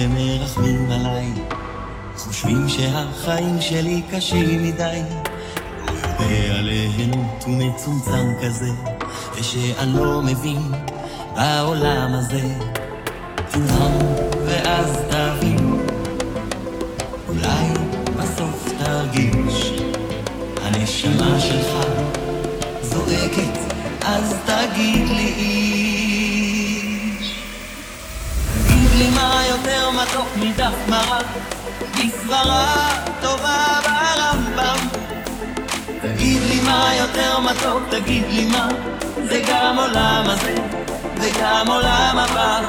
ומרחמים עליי, חושבים שהחיים שלי קשים מדי. בעליהנות הוא מצומצם כזה, ושאני לא מבין בעולם הזה. תנהם ואז תבין, אולי בסוף תרגיש, הנשמה שלך זועקת, אז תגיד לי מתוק מדף מרק, מסברה טובה ברמב"ם. תגיד לי מה יותר מתוק, תגיד לי מה, זה גם עולם הזה, וגם עולם הבא.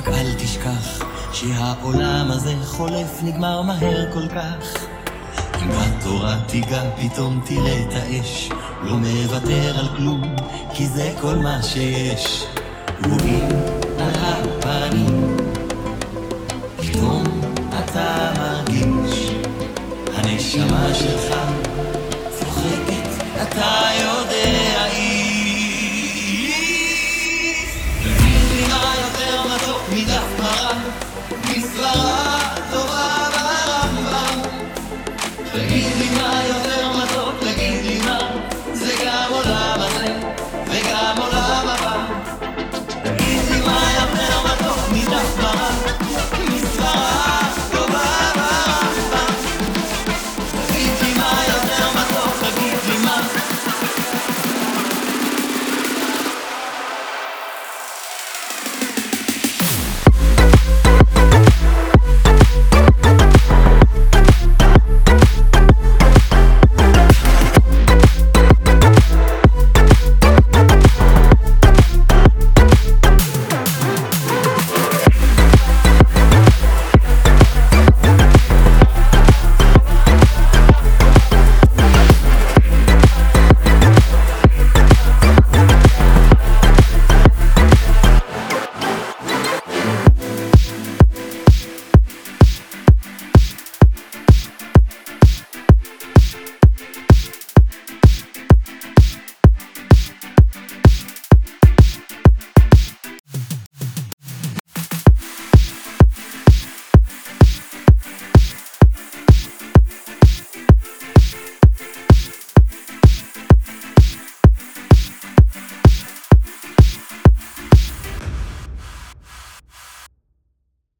רק אל תשכח שהעולם הזה חולף נגמר מהר כל כך. אם בתורה תיגע פתאום תראה את האש, לא מוותר על כלום, כי זה כל מה שיש. רואים על הפנים